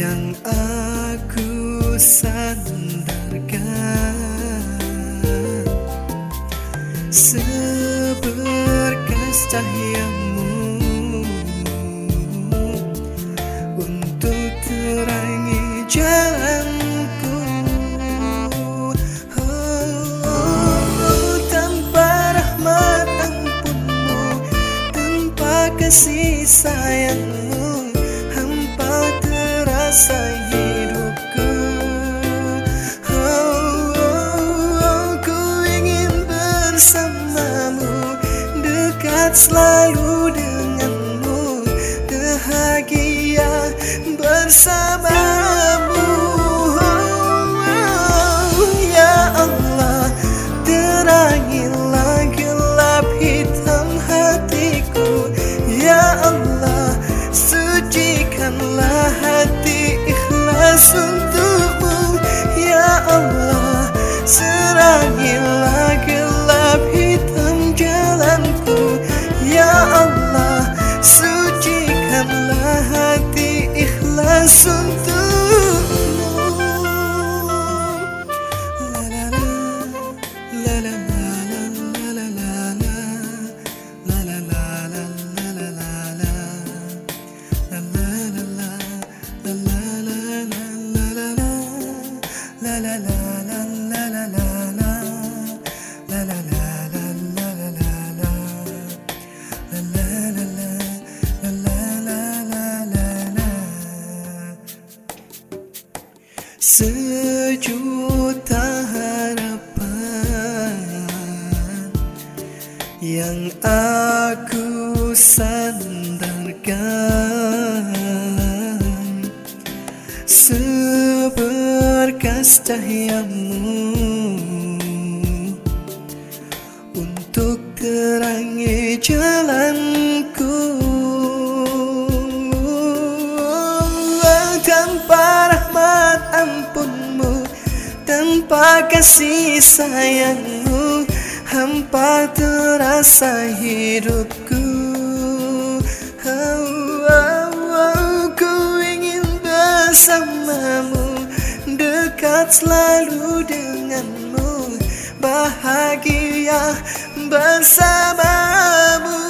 yang aku sandarkan. Seberkas cahayamu untuk terangi jalanku. Oh, tanpa rahmat ampunmu tanpa kasih sayangmu. selalu denganmu. Bahagia bersama Sejuta harapan yang aku sandarkan Untuk terangi jalanku. Tanpa rahmat ampunmu. Tanpa kasih sayangmu Hampa terasa hidupku. selalu denganmu Bahagia bersamamu.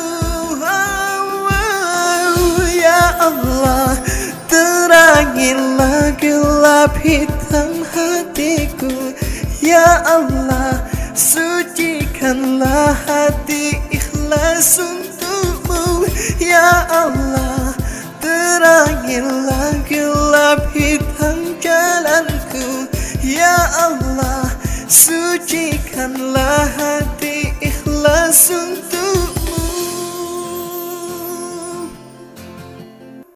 Oh, oh, Ya Allah Terangilah gelap hitam hatiku. Ya Allah Sucikanlah hati ikhlas untukmu. Ya Allah Terangilah